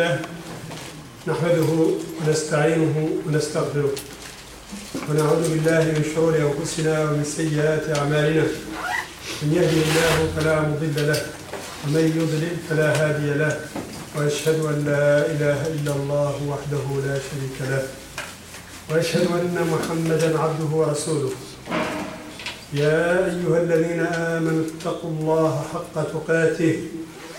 لله نحمده ونستعينه ونستغفره ونعوذ بالله من شرور أنفسنا ومن سيئات أعمالنا. من يهده الله فلا مضل له ومن يضلل فلا هادي له وأشهد أن لا إله إلا الله وحده لا شريك له وأشهد أن محمدا عبده ورسوله. يا أيها الذين آمنوا اتقوا الله حق تقاته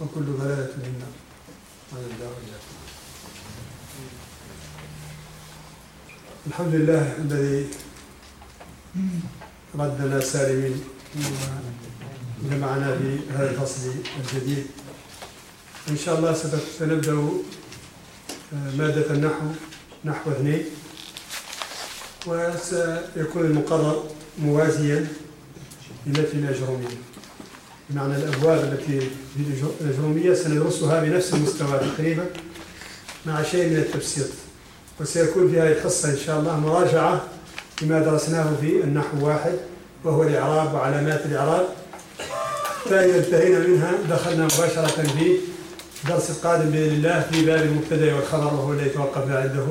وكل في النار على الله. وإياكم. الحمد لله الذي ردنا سالمين وجمعنا في هذا الفصل الجديد. إن شاء الله سنبدأ مادة النحو نحو اثنين. وسيكون المقرر موازيا لمتن الأجرومية بمعنى الأبواب التي في الأجرومية سندرسها بنفس المستوى تقريبا مع شيء من التبسيط. وسيكون في هذه الحصة إن شاء الله مراجعة لما درسناه في النحو واحد وهو الإعراب وعلامات الإعراب. فإذا انتهينا منها دخلنا مباشرة في الدرس القادم بإذن الله في باب المبتدأ والخبر وهو الذي توقفنا عنده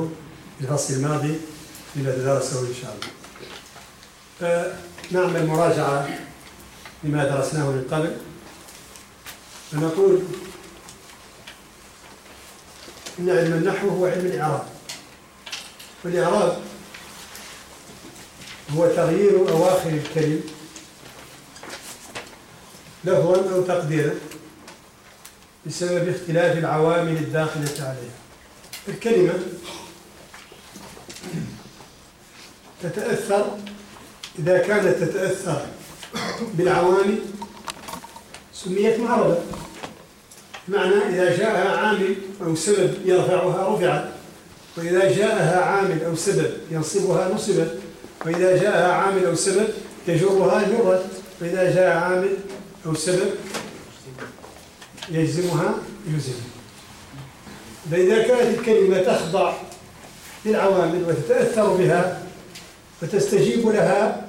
في الفصل الماضي تدرسه إن شاء الله. فنعمل مراجعة لما درسناه من قبل. فنقول إن علم النحو هو علم الإعراب. والإعراب هو تغيير أواخر الكلم لفظا أو تقديرا بسبب اختلاف العوامل الداخلة عليها. الكلمة تتأثر إذا كانت تتأثر بالعوامل سميت معربة بمعنى إذا جاءها عامل أو سبب يرفعها رفعت وإذا جاءها عامل أو سبب ينصبها نصبت وإذا جاءها عامل أو سبب يجرها جرت وإذا جاء عامل أو سبب يجزمها يجزم. فإذا كانت الكلمة تخضع للعوامل وتتأثر بها وتستجيب لها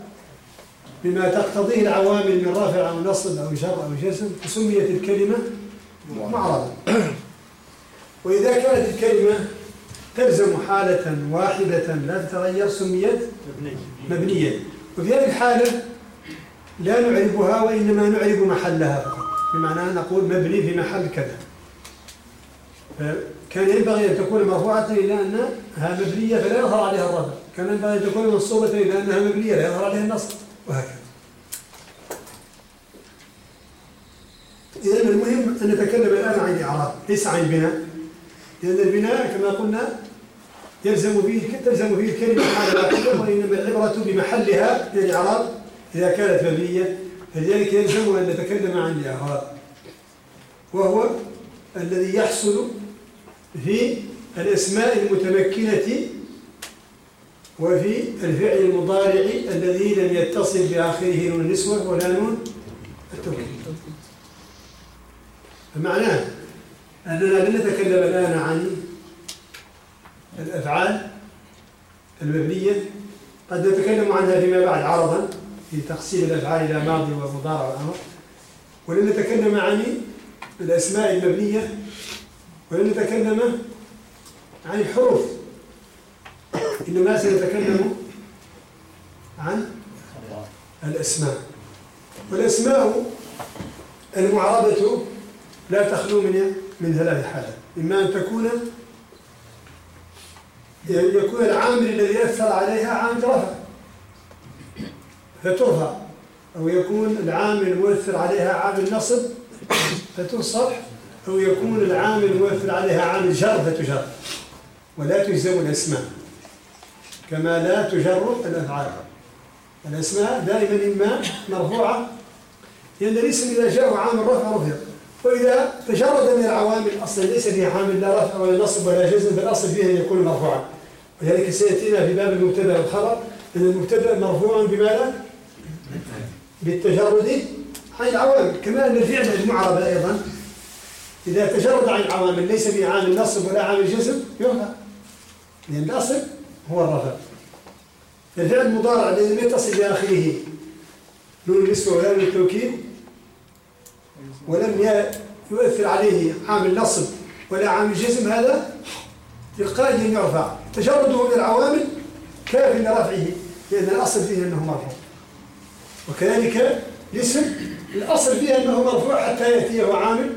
بما تقتضيه العوامل من رفع أو نصب أو جر أو جزم فسميت الكلمة معرضة وإذا كانت الكلمة تلزم حالة واحدة لا تتغير سميت مبنية وفي هذه الحالة لا نعربها وإنما نعرب محلها فقط بمعنى أن نقول مبني في محل كذا. كان ينبغي أن تكون مرفوعة إلى أنها مبنية فلا يظهر عليها الرفع. كان ينبغي أن تكون منصوبة إلى أنها مبنية لا يظهر عليها النصب. وهكذا. إذا المهم أن نتكلم الآن عن الإعراب ليس عن البناء. لأن البناء كما قلنا يلزم فيه تلزم فيه الكلمة حالة واحدة وإنما العبرة بمحلها للإعراب إذا كانت مبنية فلذلك يلزم أن نتكلم عن الإعراب. وهو الذي يحصل في الأسماء المتمكنة وفي الفعل المضارع الذي لم يتصل بآخره نون النسوة ولا نون التوكيد. فمعناه أننا لن نتكلم الآن عن الأفعال المبنية. قد نتكلم عنها فيما بعد عرضا في تقسيم الأفعال إلى ماضي ومضارع وأمر ولن نتكلم عن الأسماء المبنية. ولن نتكلم عن الحروف. إنما سنتكلم عن الأسماء. والأسماء المعربة لا تخلو من من ثلاث حالات إما أن تكون يكون العامل الذي يأثر عليها عامل رفع فترفع. أو يكون العامل المؤثر عليها عامل نصب فتنصب. أو يكون العامل المؤثر عليها عامل جر فتجر. ولا تجزم الأسماء. كما لا تجر الأفعال. الأسماء دائما إما مرفوعة لأن الاسم إذا جاء عامل رفع رفع. وإذا تجرد من العوامل أصلا ليس فيها عامل لا رفع ولا نصب ولا جزم فالأصل فيه أن يكون مرفوعا. ولذلك سيأتينا في باب المبتدأ والخبر أن المبتدأ مرفوع بماذا؟ بالتجرد عن العوامل كما أن الفعل المعرب أيضا. إذا تجرد عن العوامل ليس فيه عامل نصب ولا عامل جزم يرفع. لأن الأصل هو الرفع. الفعل المضارع الذي لم يتصل بآخره. نون النسبة ولا التوكيد. ولم يؤثر عليه عامل نصب ولا عامل جزم هذا تلقائيا يرفع. تجرده من العوامل كاف لرفعه لأن الأصل فيه أنه مرفوع. وكذلك الاسم الأصل فيه أنه مرفوع حتى يأتيه عامل.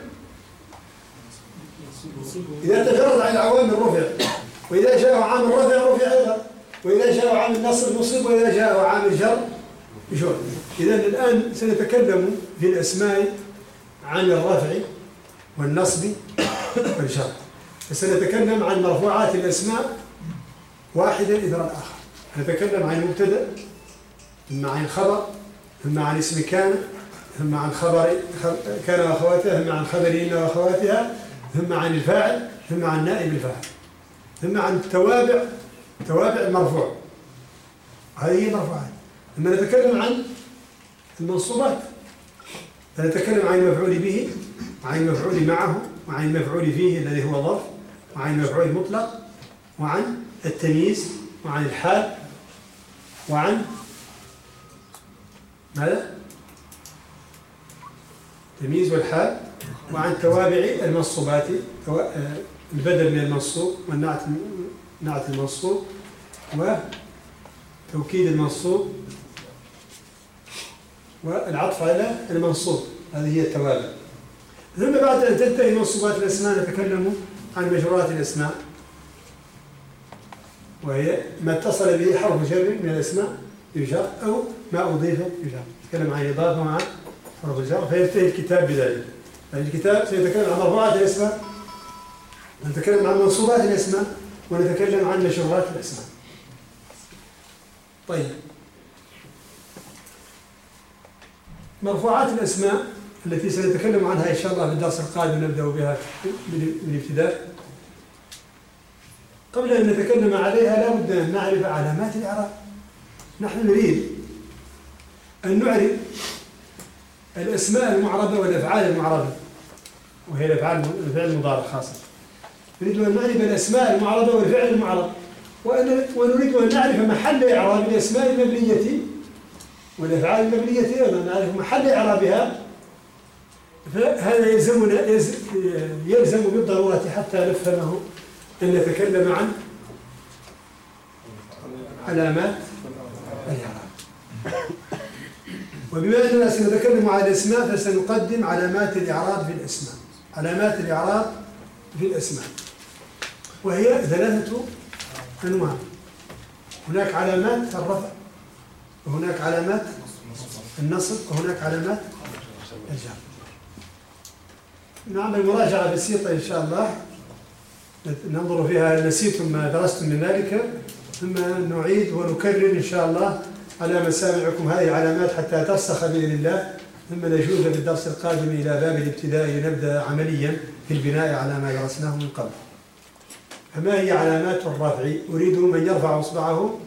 إذا تجرد عن العوامل رفع. وإذا جاء عامل رفع رفع أيضا. وإذا جاء عامل نصب نصب وإذا جاء عامل جر جر إذا الآن سنتكلم في الأسماء عن الرفع والنصب والجر. فسنتكلم عن مرفوعات الأسماء واحدا إثر الآخر. نتكلم عن المبتدأ ثم عن خبر ثم عن اسم كان ثم عن خبر كان وأخواتها ثم عن خبر إن وأخواتها ثم عن الفاعل ثم عن نائب الفاعل. ثم عن التوابع توابع المرفوع هذه هي مرفوعات لما نتكلم عن المنصوبات فنتكلم عن المفعول به وعن المفعول معه وعن المفعول فيه الذي هو ظرف وعن المفعول المطلق وعن التمييز وعن الحال وعن ماذا؟ التمييز والحال وعن توابع المنصوبات آه، البدل من المنصوب والنعت نعت المنصوب وتوكيد المنصوب والعطف على المنصوب. هذه هي التوابع ثم بعد أن تنتهي منصوبات الأسماء نتكلم عن مجرورات الأسماء. وهي ما اتصل به حرف جر من الأسماء يجر أو ما أضيف يجر. نتكلم عن إضافة مع حرف الجر فينتهي الكتاب بذلك. الكتاب سيتكلم عن مرفوعات الأسماء نتكلم عن منصوبات الأسماء ونتكلم عن مشروعات الأسماء. طيب. مرفوعات الأسماء التي سنتكلم عنها إن شاء الله في الدرس القادم نبدأ بها بالابتداء. قبل أن نتكلم عليها لا بد أن نعرف علامات الإعراب نحن نريد أن نعرف الأسماء المعربة والأفعال المعربة وهي الأفعال الفعل المضارع خاصة. نريد أن نعرف الأسماء المعربة والفعل المعرب ونريد أن نعرف محل إعراب الأسماء المبنية والأفعال المبنية أيضا. نعرف محل إعرابها. فهذا يلزمنا يلزم بالضرورة حتى نفهمه أن نتكلم عن علامات الإعراب. وبما أننا سنتكلم عن الأسماء فسنقدم علامات الإعراب في الأسماء. علامات الإعراب في الأسماء. وهي ثلاثة أنواع. هناك علامات الرفع وهناك علامات النصب وهناك علامات الجر. نعمل مراجعة بسيطة إن شاء الله. ننظر فيها نسيتم ما درستم من ذلك. ثم نعيد ونكرر إن شاء الله على مسامعكم هذه علامات حتى ترسخ بإذن الله. ثم نجوز في الدرس القادم إلى باب الابتداء نبدأ عمليا في البناء على ما درسناه من قبل. فما هي علامات الرفع؟ أريد من يرفع إصبعه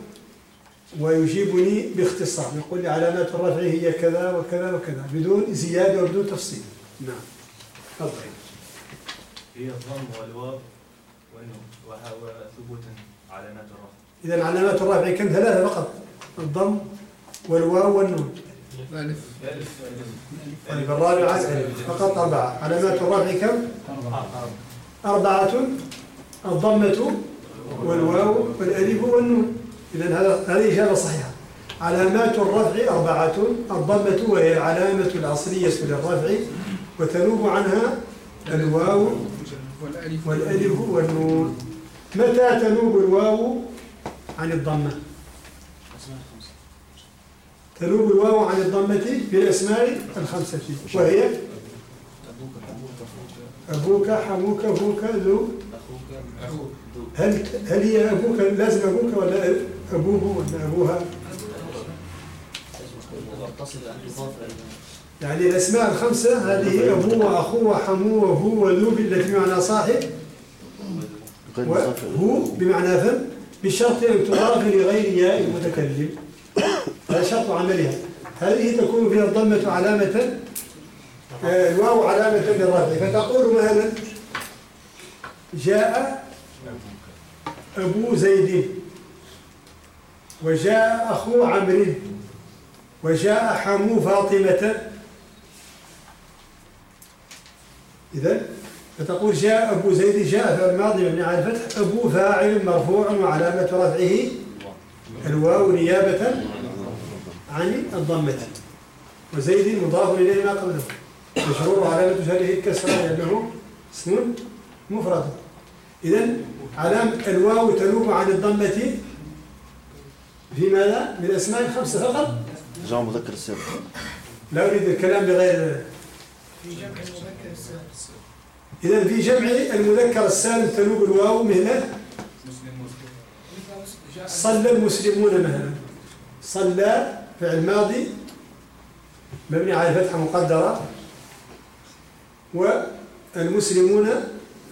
ويجيبني باختصار. يقول لي علامات الرفع هي كذا وكذا وكذا بدون زيادة وبدون تفصيل. نعم. تفضل. هي الضم والواو وثبوت علامات الرفع. إذا علامات الرفع كم؟ ثلاثة فقط. الضم والواو والنون. ألف طيب الرابعة فقط أربعة. علامات الرفع كم؟ أربعة. الضمة والواو والألف والنون. إذا هذا هذه إجابة صحيحة. علامات الرفع أربعة. الضمة وهي العلامة الأصلية للرفع وتنوب عنها الواو والألف والنون. متى تنوب الواو عن الضمة؟ تنوب الواو عن الضمة في الأسماء الخمسة. وهي؟ أبوك حموك أبوك ذو هل هل هي أبوك؟ لازم أبوك ولا أبوه ولا أبوها؟ يعني الأسماء الخمسة هذه أبوه وأخوه وحموه وهو وذو التي بمعنى صاحب. وهو بمعنى فم. بشرط أن تضاف لغير ياء المتكلم. هذا شرط عملها. هذه تكون فيها الضمة علامة آه، الواو علامة للرفع. فتقول مثلا جاء أبو زيد. وجاء أخو عمرو. وجاء حمو فاطمة. إذا فتقول جاء أبو زيد جاء في الماضي مبني على الفتح. أبو فاعل مرفوع وعلامة رفعه. الواو نيابة عن الضمة. وزيد مضاف إليه ما قبله. مشروع علامة جره الكسرة لأنه اسم مفرد. إذا علامة الواو تنوب عن الضمة في ماذا؟ من الأسماء الخمسة فقط؟ جمع مذكر السابق لا أريد الكلام بغير في جمع المذكر السالم إذا في جمع المذكر السالم تنوب الواو مثل صلى المسلمون مثلا صلى فعل ماضي مبني على الفتحة مقدرة. والمسلمون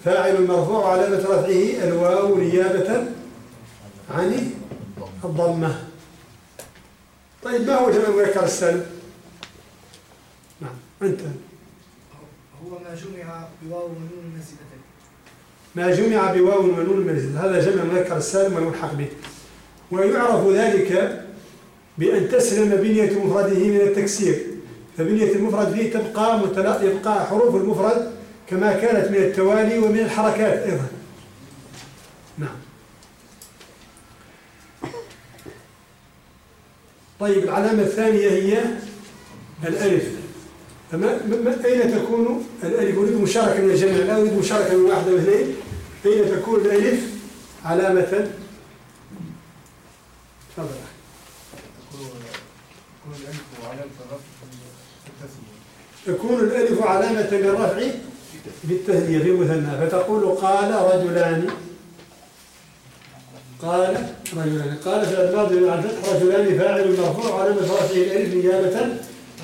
فاعل مرفوع علامة رفعه الواو نيابة عن الضمة. طيب ما هو جمع المذكر السالم؟ نعم أنت. هو ما جمع بواو ونون المزيدتين ما جمع بواو ونون المنزل هذا جمع المذكر السالم والملحق به. ويعرف ذلك بأن تسلم بنية مفرده من التكسير. فبنية المفرد فيه تبقى. يبقى حروف المفرد كما كانت من التوالي ومن الحركات أيضا. نعم. طيب العلامة الثانية هي الألف. فما ما- أين تكون الألف؟ أريد مشاركة من الجميع. لا أريد مشاركة من واحدة من اثنين. أين تكون الألف؟ علامة تفضل. تكون الألف علامة للرفع. بالتهنية في مثنى فتقول قال رجلان. قال رجلان. قال في الماضي عن فتح رجلان فاعل مرفوع علامة رفعه الألف نيابة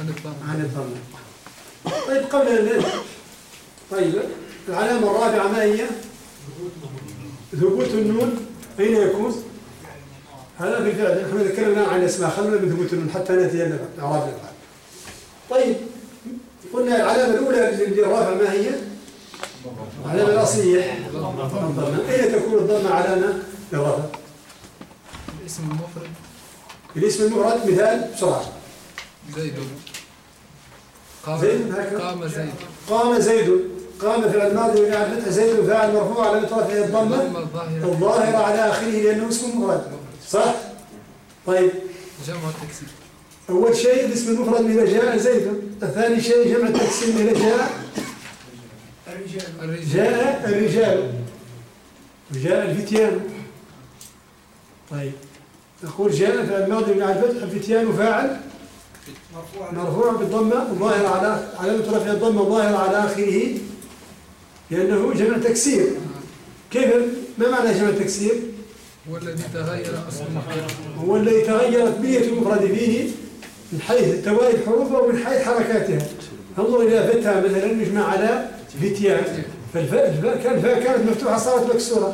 عن الضم عن الضمة طيب قبل أن طيب العلامة الرابعة ما هي؟ ثبوت النون. أين يكون؟ هذا في الفعل نحن تكلمنا عن الأسماء. خلونا من ثبوت النون حتى نأتي الأفعال طيب قلنا العلامة الأولى للرافع ما هي؟ العلامة الأصلية الضمة أين تكون الضمة علامة للرفع؟ الاسم المفرد. الاسم المفرد مثال بسرعة. زيد. قام زيد. قام زيد. قام زيد. قام فعل ماضي وجاء فتح زيد فاعل مرفوع على رفعه الضمه ضم الظاهرة. على آخره لأنه اسم مفرد. صح؟ طيب. جمع التكسير. أول شيء الاسم المفرد مثل جاء زيد. الثاني شيء جمع التقسيم مثل جاء الرجال. الرجال جاء الرجال. وجاء الفتيان. طيب. نقول جاء فعل ماضي من على الفتح الفتيان فاعل. مرفوع. بالضمة الظاهرة على علامة رفع الضمة الظاهرة على آخره. لأنه جمع تكسير. كيف؟ ما معنى جمع تكسير؟ هو الذي تغير أصل المفرد. هو الذي تغيرت بنية المفرد فيه من حيث توالي الحروف أو من حيث حركاتها. انظر إلى فتى مثلا يجمع على فتيان فالفاء الفاء كان الفاء كانت مفتوحة صارت مكسورة.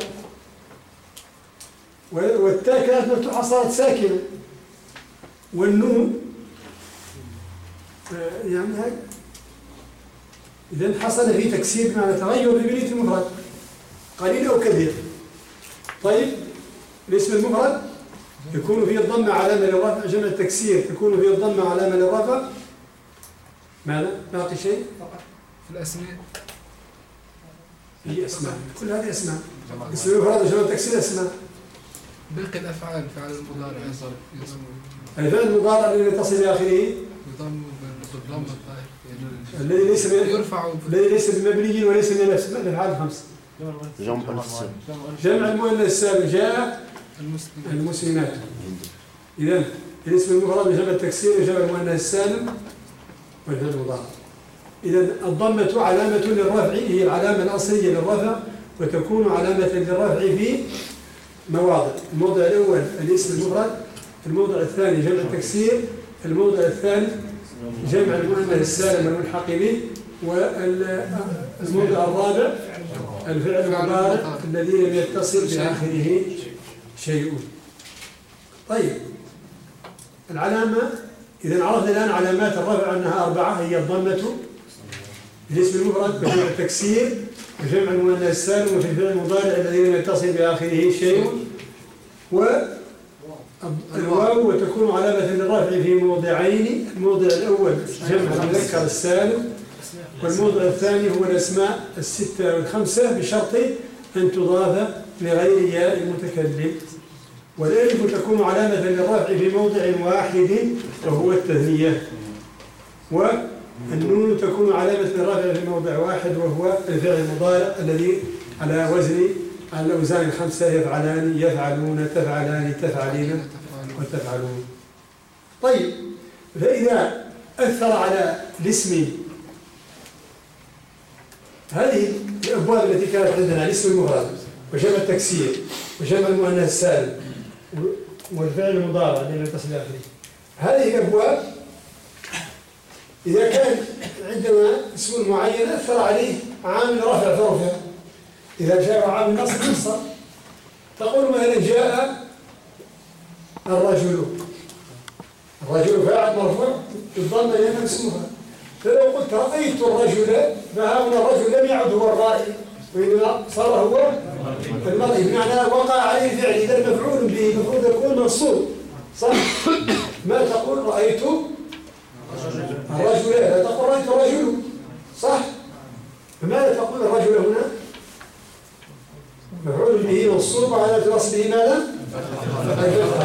والتاء كانت مفتوحة صارت ساكنة. والنون يعني هيك. إذا حصل في تكسير بمعنى تغير ببنية المفرد. قليل أو كثير طيب الاسم المفرد يكون فيه الضمة علامة للرفع جمع التكسير يكون فيه الضمة علامة للرفع ماذا؟ باقي شيء؟ في الأسماء. في أسماء. كل هذه أسماء. اسم المفرد جمع التكسير أسماء. باقي الأفعال فعل المضارع يصل الفعل المضارع الذي يتصل بآخره يضم بالضم الذي ليس من يرفع الذي ليس بمبني وليس من نفس الأفعال الخمس؟ جمع السالم جمع المؤنث السالم جاء المسلم المسلمات. إذا الاسم المفرد بجمع التكسير وجمع المؤنث السالم والفعل المضارع. إذا الضمة علامة للرفع هي العلامة الأصلية للرفع وتكون علامة للرفع في مواضع. الموضع الأول الاسم المفرد الموضع الثاني جمع التكسير الموضع الثالث جمع المؤنث السالم الملحق به والموضع الرابع الفعل المضارع الذي لم يتصل بآخره شيء. طيب العلامة إذا عرفنا الآن علامات الرفع أنها أربعة هي الضمة بالاسم المفرد بجمع التكسير وجمع المؤنث السالم وفي الفعل المضارع الذي لم يتصل بآخره شيء والواو وتكون علامة للرفع في موضعين الموضع الأول جمع المذكر السالم والموضع الثاني هو الأسماء الستة والخمسة بشرط أن تضاف لغير ياء المتكلم. والألف تكون علامة للرفع في موضع واحد وهو التثنية. والنون تكون علامة للرفع في موضع واحد وهو الفعل المضارع الذي على وزن الأوزان الخمسة يفعلان يفعلون تفعلان تفعلين وتفعلون. طيب فإذا أثر على الاسم هذه الأبواب التي كانت عندنا الاسم المفرد وجمع التكسير وجمع المؤنث السالم والفعل المضارع الذي يتصل بآخره هذه الأبواب إذا كان عندنا اسم معين أثر عليه عامل رفع فرفع. إذا جاء عامل نصب نصب. تقول مثلا جاء الرجل. الرجل فاعل مرفوع الضم لأنه اسمها. فلو قلت رأيت الرجل فهذا الرجل لم يعد هو الرائي وإنما صار هو المرئي. بمعنى وقع عليه فعل إذا مفعول به المفروض يكون منصوب. صح؟ ما تقول رأيت الرجل لا تقول رأيت الرجل. صح. فماذا تقول الرجل هنا؟ مفعول به منصوب على نصبه ماذا؟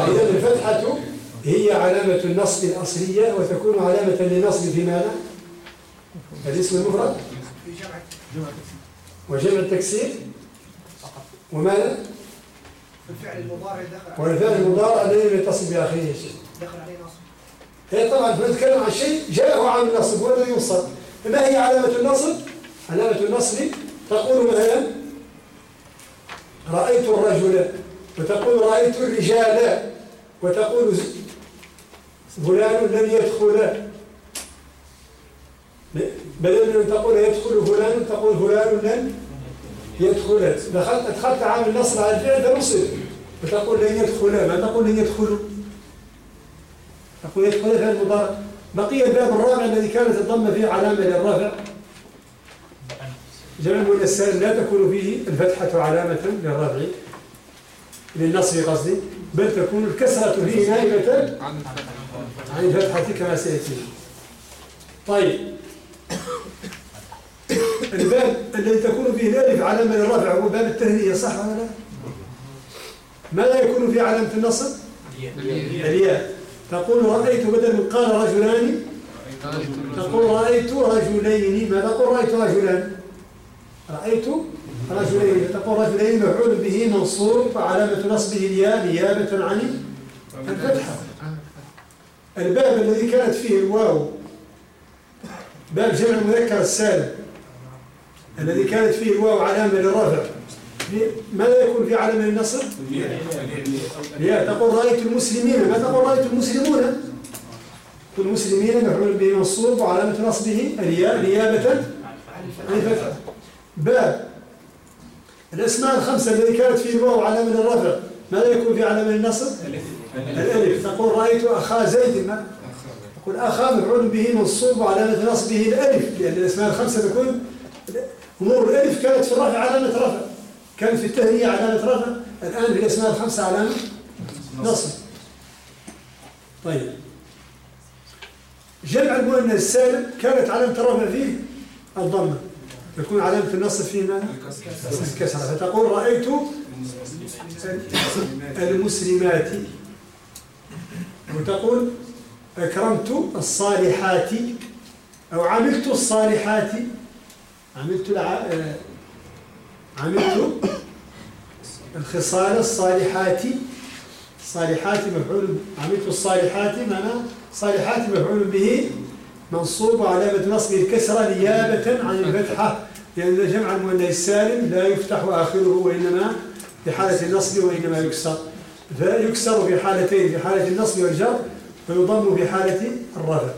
إذا الفتحة هي علامة النصب الأصلية وتكون علامة للنصب في ماذا؟ الاسم المفرد. وجمع التكسير. وماذا؟ الفعل المضارع دخل والفعل المضارع الذي يتصل بآخره دخل عليه. نصب هي طبعا نتكلم عن شيء جاءه عامل النصب هو الذي يوصل فما هي علامة النصب؟ علامة النصب تقول مثلا رأيت الرجل وتقول رأيت الرجال وتقول فلان لم يدخل. بدل من أن تقول يدخل فلان تقول فلان لن يدخل. دخلت أدخلت عامل النصب على الفعل فنصب. وتقول لن يدخل. ما تقول لن يدخلوا تقول يدخل فعل مضارع بقي الباب الرابع الذي كانت الضمه فيه علامة للرفع جمع السالم لا تكون فيه الفتحة علامة للرفع للنصب قصدي. بل تكون الكسرة فيه نائبة عن الفتح عن الفتحه كما سيأتي. طيب. الباب الذي تكون فيه الالف علامة للرفع هو باب التهنئة صح ولا لا؟ ماذا يكون فيه علامة النصب؟ الياء. تقول رأيت بدل من قال رجلان؟ تقول رأيت رجلين ما تقول رأيت رجلان؟ رأيت رجلين. تقول رجلين مفعول به منصوب وعلامة نصبه الياء نيابة عن الفتحة. الباب الذي كانت فيه الواو باب جمع المذكر السالم. الذي كانت فيه الواو علامة للرفع ماذا يكون في علامة للنصب؟ يا تقول رأيت المسلمين. ما تقول رأيت المسلمون؟ المسلمين مفعول به منصوب وعلامة نصبه الياء نيابة عن الفتحة باب الأسماء الخمسة التي كانت فيه الواو علامة الرفع ماذا يكون في علامة النصب؟ الألف. تقول رأيت أخا زيد. ما تقول أخا مفعول به منصوب وعلامة نصبه الألف لأن الأسماء الخمسة تكون أمور الألف كانت في الرفع علامة رفع. كانت في التهنئة علامة رفع الآن في الأسماء الخمسة علامة نصب طيب. جمع المؤنث السالم كانت علامة الرفع فيه الضمة. تكون علامة النصب فيه ماذا؟ الكسرة فتقول رأيت المسلمات. وتقول أكرمت الصالحات أو عملت الصالحات. عملت. عملت الخصال الصالحات. الصالحات مفعول عملت الصالحات معنى صالحات مفعول به منصوب وعلامة نصبه الكسرة نيابة عن الفتحة لأن جمع المؤنث السالم لا يفتح آخره وإنما في حالة النصب وإنما يكسر. فيكسر في حالتين في حالة النصب والجر ويضم في حالة الرفع.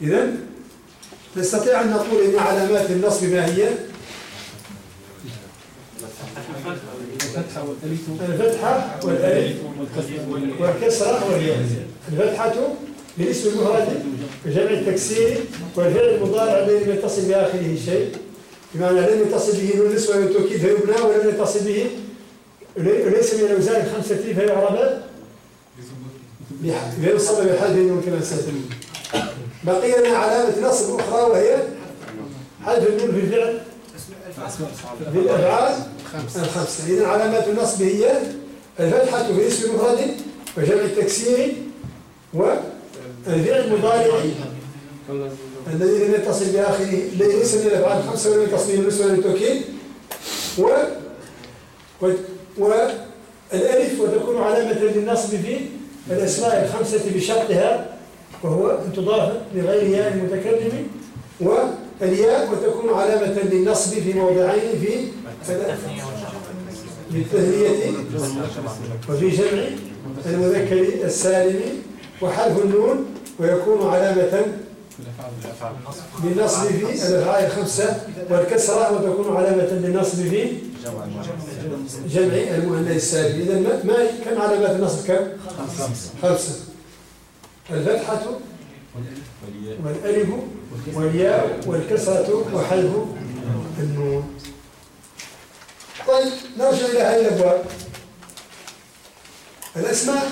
إذا نستطيع أن نقول أن علامات النصب ما هي؟ الفتحة والألف الفتحة والألف والكسرة والياء. الفتحة بالاسم المفرد بجمع التكسير والفعل المضارع الذي لم يتصل بآخره شيء. بمعنى لم يتصل به نون النسوة والتوكيد فيبنى ولم يتصل به وليس من الأوزان الخمسة فيعرب بينصب بحذف النون كما سيتم بقي لنا علامة نصب أخرى وهي حذف النون في الفعل. خمسة الخمسة إذا علامات النصب هي الفتحة في اسم المفرد وجمع التكسير والفعل المضارع الذي لم يتصل بآخره ليس من الأفعال الخمسة ولم يتصل به النسبة للتوكيد. و و والألف وتكون علامة للنصب في الأسماء الخمسة بشرطها وهو أن تضاف لغير ياء المتكلم والياء وتكون علامة للنصب في موضعين في التثنية وفي جمع المذكر السالم وحذف النون ويكون علامة للنصب في الأفعال الخمسة والكسرة وتكون علامة للنصب في جمع المؤنث السالم. إذا ما كم علامات النصب؟ كم؟ خمسة. الفتحة والألف والياء والكسرة وحذف النون. طيب نرجع إلى هذه الأبواب. الأسماء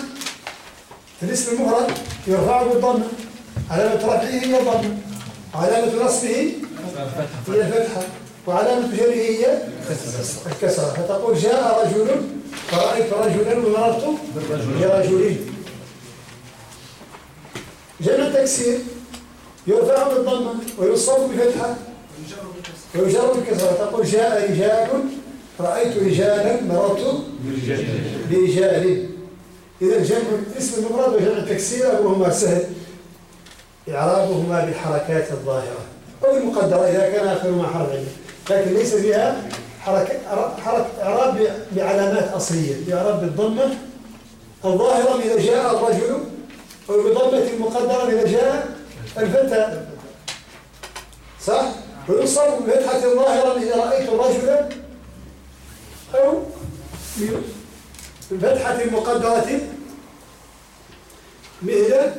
الاسم المفرد يرفع بالضمة علامة رفعه هي الضمة علامة نصبه هي الفتحة. وعلامة جره هي الكسرة. فتقول جاء رجل فرأيت رجلا ومررت برجل جمع التكسير. يرفع بالضمة ويصب بفتحة. ويجر بالكسرة. تقول جاء رجال رأيت رجالا مررت برجال. إذا جمع اسم المفرد وجمع التكسير أمرهما سهل. إعرابهما بالحركات الظاهرة. أو المقدرة إذا كان آخرهما حرف لكن ليس فيها حركة حركة إعراب بعلامات أصلية. إعراب بالضمة الظاهرة إذا جاء الرجل أو بضمة مقدرة إذا جاء الفتى. صح؟ ويصب بفتحة ظاهرة إذا رأيت رجلا أو بفتحة مقدرة. مثل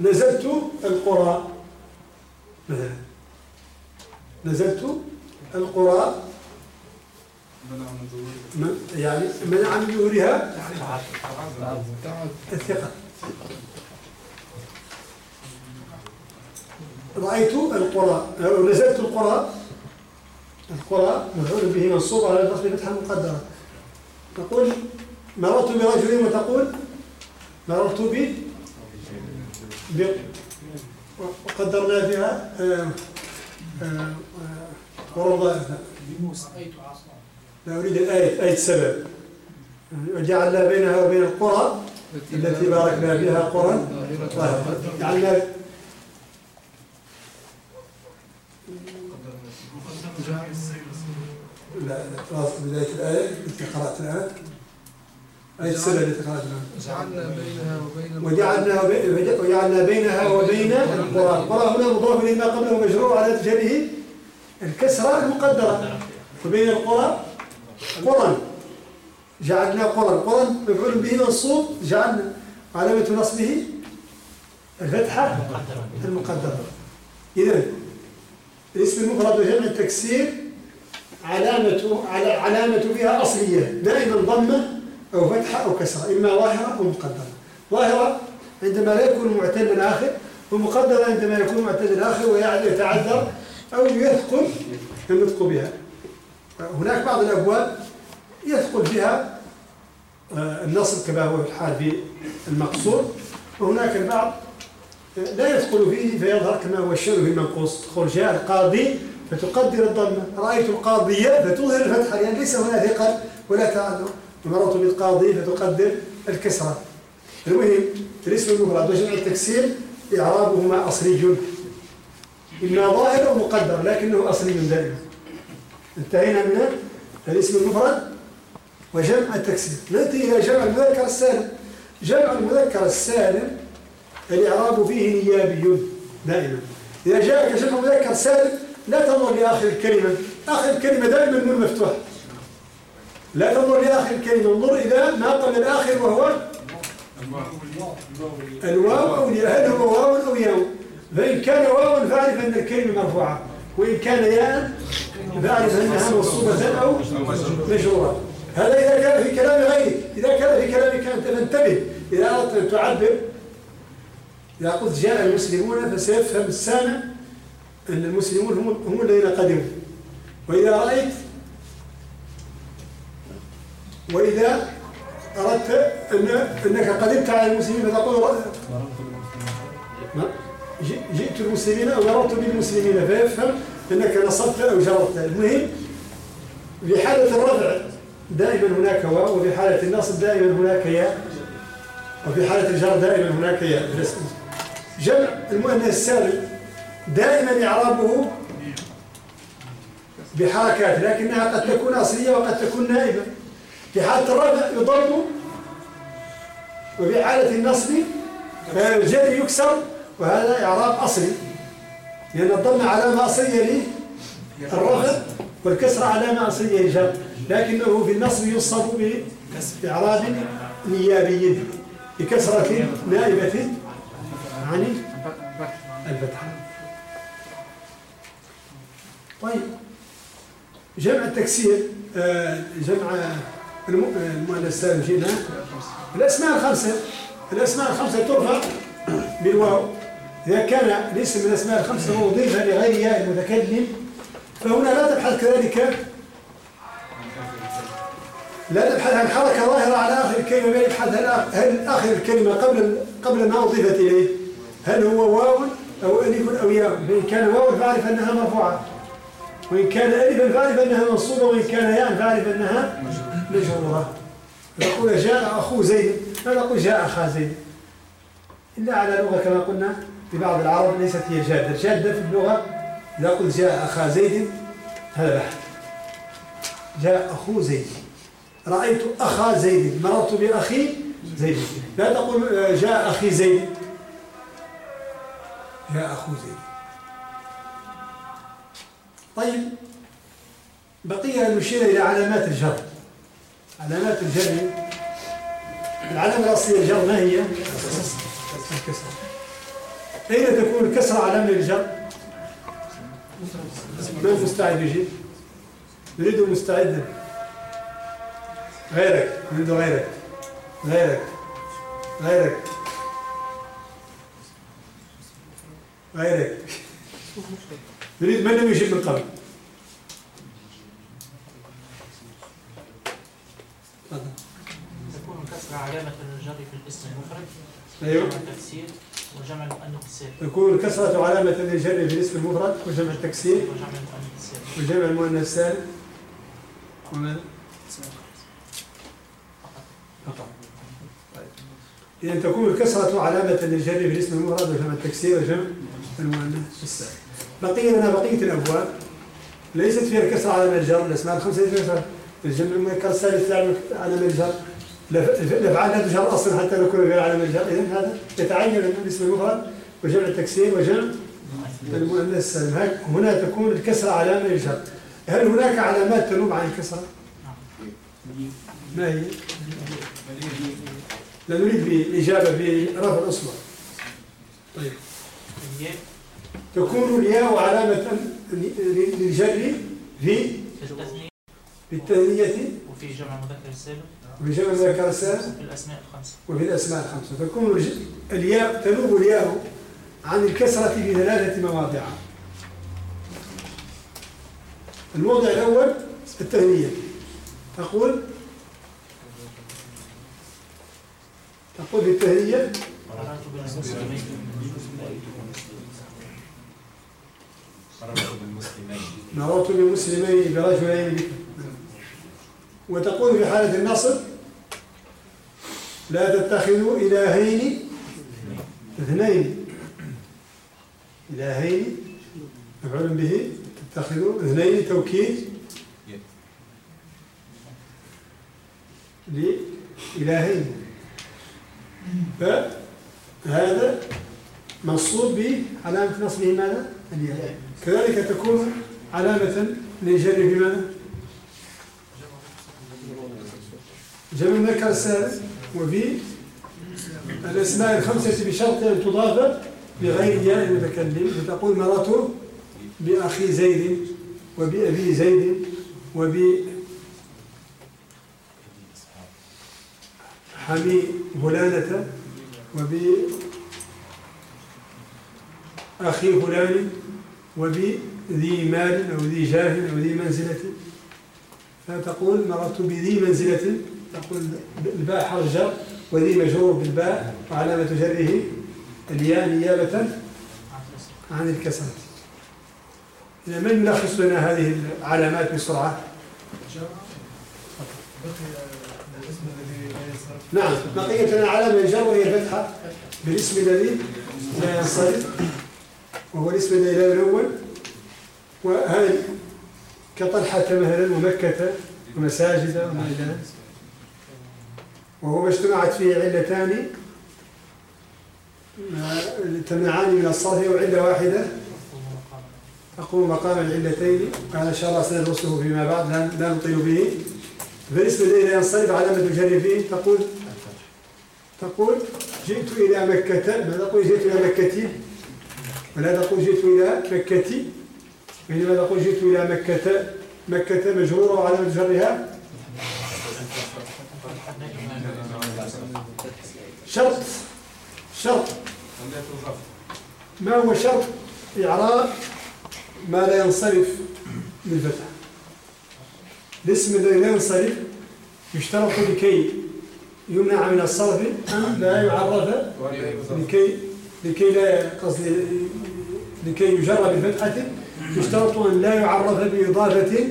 نزلت القرى. نزلت القرى. يعني منع من ظهورها الثقة. رأيت القرى نزلت القرى القرى مفعول به منصوب على النصب فتحة مقدرة تقول مررت برجل وتقول مررت ب وقدرنا فيها آه، آه، آه، ورضا رأيت عصا لا أريد الآية آية السبب. وجعلنا بينها وبين القرى التي باركنا فيها قرى جعلنا لا لا خلاص بداية الآية التي قرأت الآن؟ آية السبب التي قرأت الآن؟ جعلنا بينها وبين وجعلنا وجعلنا بينها وبين القرى القرى هنا مضاف لما قبله مجرور على جره الكسرة المقدرة. وبين القرى قرى جعلنا قرى قرى مفعول به منصوب جعلنا علامة نصبه الفتحة المقدرة. إذا الاسم المفرد وجمع التكسير علامة على علامة فيها أصلية. دائما ضمة أو فتحة أو كسرة إما ظاهرة أو مقدرة. ظاهرة عندما لا يكون معتل الآخر ومقدرة عندما يكون معتل الآخر ويتعذر أو يثقل النطق بها. هناك بعض الأبواب يثقل فيها آه، النصب كما هو الحال في المقصور وهناك البعض لا يدخل فيه فيظهر كما هو الشأن في المنقوص. تقول جاء القاضي فتقدر الضمة رأيت القاضية فتظهر الفتحة لأن ليس هنا ثقل ولا تعذر ومررت بالقاضي فتقدر الكسرة. المهم الاسم المفرد وجمع التكسير إعرابهما أصلي. إما ظاهر أو مقدر لكنه أصلي دائما. انتهينا من الاسم المفرد وجمع التكسير. نأتي إلى جمع المذكر السالم. جمع المذكر السالم الإعراب فيه نيابي. دائما. إذا جاءك جمع مذكر سالم لا تنظر لآخر الكلمة. آخر الكلمة دائما نون مفتوح لا تنظر لآخر الكلمة. انظر إلى ما قبل الآخر وهو الواو أو هل هو واو أو ياء؟ فإن كان واو فاعرف أن الكلمة مرفوعة. وإن كان ياء فاعرف أنها منصوبة أو مجرورة. هذا إذا كان في كلام غيرك. إذا كان في كلامك أنت فانتبه. إذا أردت أن تعبر إذا قلت جاء المسلمون فسيفهم السامع أن المسلمون هم, هم الذين قدموا. وإذا رأيت وإذا أردت أن أنك قدمت على المسلمين فتقول جئت المسلمين أو مررت بالمسلمين فيفهم أنك نصبت أو جربت. المهم في حالة الرفع دائما هناك واو وفي حالة النصب دائما هناك ياء وفي حالة الجر دائما هناك ياء. جمع المؤنث السالم دائما إعرابه بحركات لكنها قد تكون أصلية وقد تكون نائبة. في حالة الرفع يضرب وفي حالة النصب فالجر يكسر وهذا إعراب أصلي لأن الضم علامة أصلية للرفع والكسر علامة أصلية للجر لكنه في النصب يصب بإعراب نيابي بكسرة نائبة. عن الفتحة. طيب. جمع التكسير آه، جمع المؤنث السالم جينا. الأسماء الخمسة الأسماء الخمسة ترفع بالواو. إذا كان الاسم من الأسماء الخمسة وأضيف لغير ياء المتكلم فهنا لا تبحث كذلك. لا تبحث عن حركة ظاهرة على آخر الكلمة بل يبحث هل آخر الكلمة قبل قبل ما أضيفت إليه. هل هو واو أو ألف أو ياء؟ فإن كان واو فاعرف أنها مرفوعة. وإن كان ألفا فاعرف أنها منصوبة وإن كان ياء فاعرف أنها مجرورة. نقول جاء أخو زيد. لا نقول جاء أخا زيد؟ إلا على لغة كما قلنا في بعض العرب ليست هي جادة. جادة في اللغة إذا قلت جاء أخا زيد هذا بحث. جاء أخو زيد. رأيت أخا زيد. مررت بأخي زيد. لا تقول جاء أخي زيد. جاء أخو زيد. طيب بقي أن نشير إلى علامات الجر. علامات الجر. العلامة الأصلية الجر ما هي؟ الكسرة أين تكون الكسرة علامة الجر؟ من مستعد يجيب؟ نريد مستعدا غيرك نريد غيرك. غيرك. غيرك. غيرك. نريد من لم يجيب من قبل تكون الكسرة علامة الجر في الاسم المفرد. التفسير وجمع المؤنث السالم تكون الكسرة علامة للجر في الاسم المفرد وجمع التكسير وجمع المؤنث السالم وجمع المؤنث السالم وماذا؟ فقط. إذا تكون الكسرة علامة للجر في الاسم المفرد وجمع التكسير وجمع المؤنث السالم بقي لنا بقية الأبواب. ليست فيها الكسرة علامة الجر الأسماء الخمسة ليست فيها الجمع المذكر الثالث علامة الجر الافعال لا تجهر أصلا حتى لو كنا غير علامه الجر اذا هذا يتعين الاسم المفرد. وجمع التكسير وجمع المؤنث السالم هنا تكون الكسره علامه للجر هل هناك علامات تنوب عن الكسره؟ ما هي؟ لا نريد بالاجابه برفع الأصبع. طيب. تكون الياء علامة للجر في بالتثنية وفي جمع مذكر السالم. وفي جمع مذكر السالم. وفي الأسماء الخمسة. وفي الأسماء الخمسة. تكون الياء تنوب الياء عن الكسرة في ثلاثة مواضع. الموضع الأول التهنيه تقول؟ تقول مررت بمسلمين برجلين وتقول في حالة النصب لا تتخذوا إلهين. اثنين. إلهين مفعول به تتخذوا. اثنين توكيد. لإلهين. فهذا منصوب بعلامة نصبه ماذا؟ الياء كذلك تكون علامة للجر بماذا؟ جمع المذكر السالم وفي الأسماء الخمسة بشرط أن تضاف بغير ياء المتكلم فتقول مررت بأخي زيد وبأبي زيد وب حمي فلانة وبأخي فلان وبذي مال أو ذي جاه أو ذي منزلة. فتقول مررت بذي منزلة. تقول الباء حرف جر وذي مجرور بالباء وعلامة جره الياء نيابة عن الكسرة. إذا من يلخص لنا هذه العلامات بسرعة؟ الاسم الذي نعم. بقيت لنا علامة الجر وهي الفتحة بالاسم الذي لا ينصرف وهو الاسم الذي لا يلون. وهذه كطلحة مثلا ومكة ومساجد وما إلى ذلك وهو ما اجتمعت فيه علتان تمنعان من الصرف وعلة واحدة. تقوم مقام العلتين. وهذا إن شاء الله سندرسه فيما بعد لا نطيل به. الذي لا ينصرف علامة الجر فيه تقول تقول جئت إلى مكة ما تقول؟ جئت إلى مكة. ولا تقول؟ جئت إلى مكة. وإنما تقول؟ جئت إلى مكة. مكة مجرورة وعلامة جرها شرط شرط. ما هو شرط إعراب ما لا ينصرف بالفتح الاسم الذي لا ينصرف يشترط لكي يمنع من الصرف أن لا يعرف لكي لكي لا قصدي لكي يجر بالفتحة يشترط أن لا يعرف بإضافة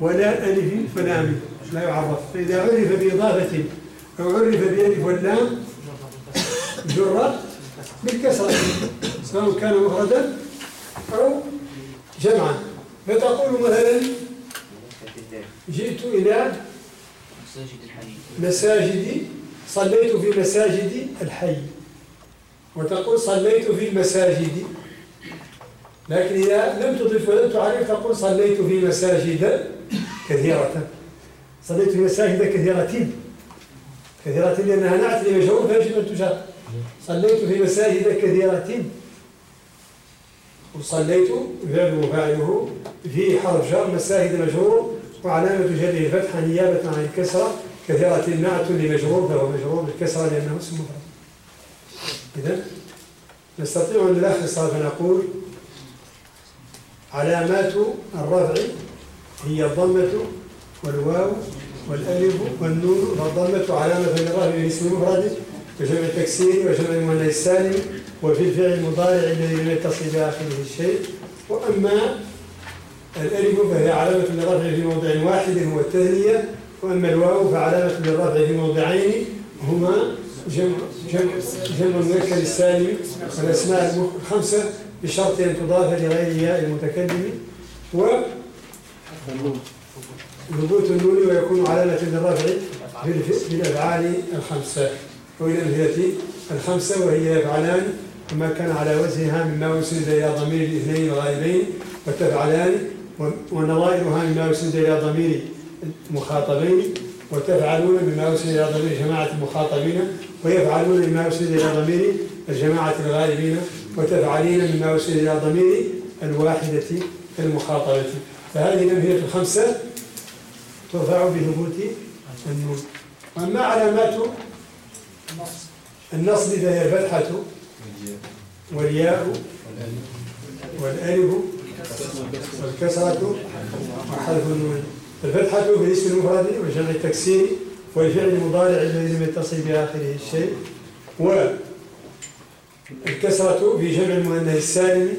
ولا ألف فلام. لا يعرف. فإذا عرف بإضافة أو عرف بألف واللام جر بالكسرة سواء كان مفردا أو جمعا. فتقول مثلا جئت إلى مساجد الحي. مساجد صليت في مساجد الحي. وتقول صليت في المساجد لكن إذا لم تضف ولم تعرف تقول صليت في مساجد كثيرة. صليت في مساجد كثيرة. كثيرة لأنها نعت لمجهول فيجب أن تجر صليت في مساجد كثيرة. وصليت فعل وفاعله في حرف جر مساجد مجرور. وعلامة جره الفتحة نيابة عن الكسرة كثيرة نعت لمجرور فهو مجرور بالكسرة لأنه اسم مفرد. إذا نستطيع أن نلخص فنقول علامات الرفع هي الضمة والواو والألف والنون والضمة علامة للرفع باسم المفرد وجمع التكسير وجمع المؤنث السالم وفي الفعل المضارع الذي لم يتصل بآخره الشيء وأما الألف فهي علامة للرفع في موضع واحد هو التثنية وأما الواو فعلامة للرفع في موضعين هما جمع جمع جمع المذكر السالم والأسماء الخمسة بشرط أن تضاف لغير ياء المتكلم و ثبوت النون ويكون علامة للرفع في الأفعال الخمسة. وإلى الأمثلة الخمسة وهي يفعلان وما كان على وجهها مما وسند إلى ضمير الاثنين الغائبين وتفعلان ونظائرها مما وسند إلى ضمير المخاطبين وتفعلون بما وسند إلى ضمير جماعة المخاطبين ويفعلون بما وسند إلى ضمير الجماعة الغائبين وتفعلين بما وسند إلى ضمير الواحدة المخاطبة. فهذه الأمثلة الخمسة ترفع بثبوت النون وأما علامات النصب فهي الفتحة والياء والألف والكسرة وحذف النون الفتحة في الاسم المفرد وجمع التكسير والفعل المضارع الذي لم يتصل بآخره الشيء والكسرة في جمع المؤنث السالم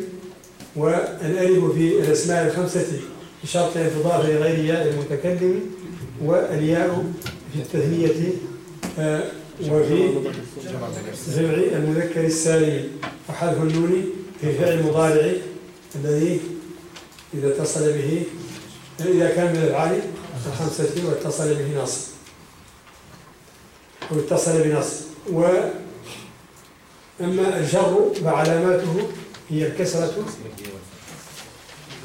والألف في الأسماء الخمسة بشرط أن تضاف لغير ياء المتكلم والياء في التثنية آه، وفي جمع المذكر السالم. وحذف النون في فعل المضارع الذي إذا اتصل به إذا كان من الأفعال الخمسة واتصل به نص أو اتصل بنص وأما الجر فعلاماته هي الكسرة.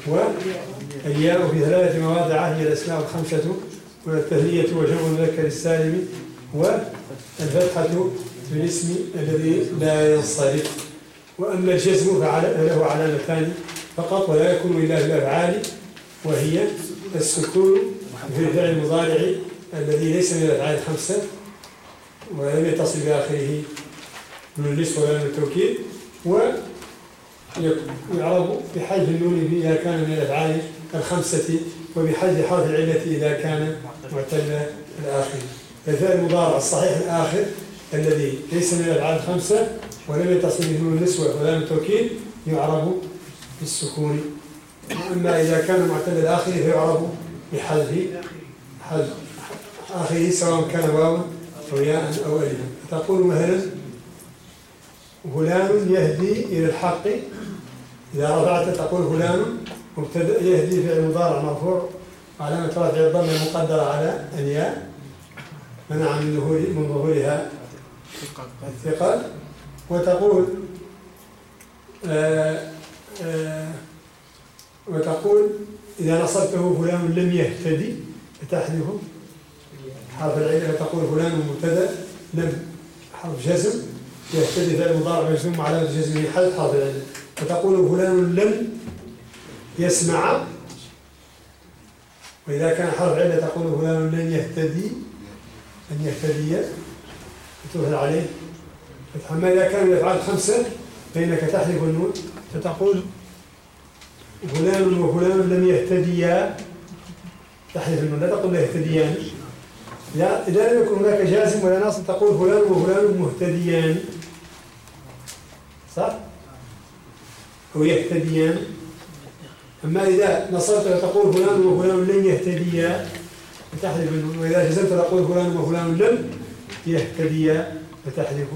والياء في ثلاثة مواضع هي الأسماء الخمسة والتهنية وجمع المذكر السالم والفتحة في الاسم الذي لا ينصرف. وأما الجزم فله علامتان. فقط ولا يكون إلا في الأفعال وهي السكون في الفعل المضارع الذي ليس من الأفعال الخمسة ولم يتصل بآخره من النصف ولا من التوكيد ويعرب بحذف النون إذا كان من الأفعال الخمسة وبحذف حرف العلة إذا كان معتل الآخر. الفعل المضارع الصحيح الآخر الذي ليس من الأفعال الخمسة ولم يتصل به النسوة ولا من التوكيد يعرب بالسكون أما إذا كان معتل الآخر فيعرب بحذف حذف آخره سواء كان واو أو ياء أو ألفا تقول مثلا فلان يهدي إلى الحق. إذا رفعت تقول فلان مبتدأ يهدي فعل مضارع مرفوع علامة رفع الضم المقدرة على الياء. منع من ظهور من ظهورها الثقل وتقول آه وتقول إذا نصبته فلان لم يهتدي فتحذف حرف العلة وتقول فلان مبتدأ لم حرف جزم يهتدي فعل مضارع مجزوم على جزمه حذف حرف العلة وتقول فلان لم يسمع. وإذا كان حرف علة تقول فلان لن يهتدي أن يهتدي وتظهر عليه. فتح أما إذا كان الأفعال خمسة فإنك تحذف النون فتقول فلان وفلان لم يهتديا. تحذف النون لا تقول لا يهتديان. لا إذا لم يكن هناك جازم ولا ناصب تقول فلان وفلان مهتديان. صح؟ أو يهتديان. أما إذا نصبت تقول فلان وفلان لن يهتديا. فتحذف النون وإذا جزمت تقول فلان وفلان لم يهتديا. فتحذف